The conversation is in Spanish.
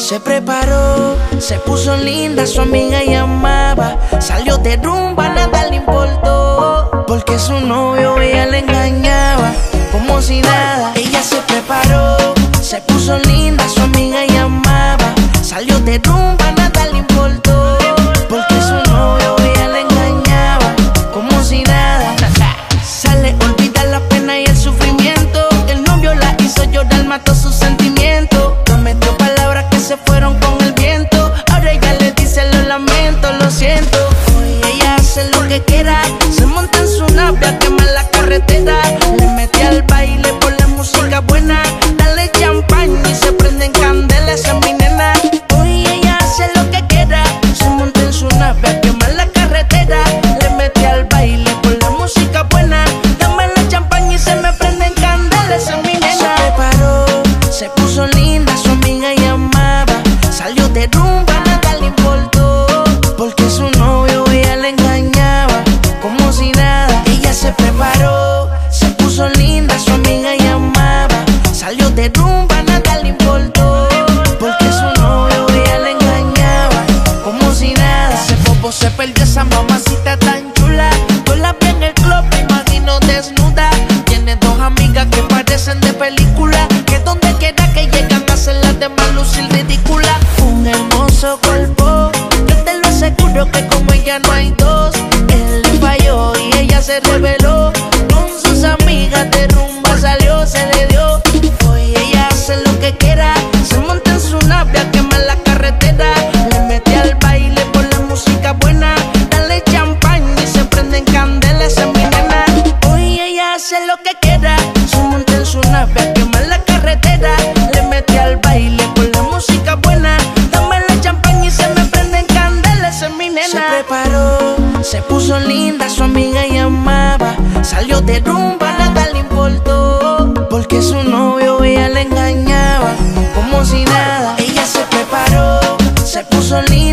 Se preparó, se puso linda, su amiga llamaba. Salió de rumba, nada le importó. Porque su novio ella le engañaba, como si nada. Ella se preparó, se puso linda, su amiga llamaba. Salió de rumba, Se monta en su nave a quemar la carretera. Le mete al baile por la música buena. Dale champaña y se prenden candelas. Es mi nena. Hoy ella hace lo que quiera. Se monta en su nave a quemar la carretera. Le mete al baile por la música buena. Dame la champaña y se me prenden candelas. Es mi nena. Se preparó, se puso de nada le importó. Porque su novio ella le engañaba. Como si nada. Ese bobo se perdió esa mamacita tan chula. Yo la vi en el club, me imagino desnuda. Tiene dos amigas que parecen de película. Que donde quiera que llegan hacen las demás lucir ridícula. Un hermoso cuerpo. Yo te lo aseguro que Se puso linda, su amiga llamaba. Salió de rumba, nada le importó. Porque su novio ella le engañaba, como si nada. Ella se preparó, se puso linda.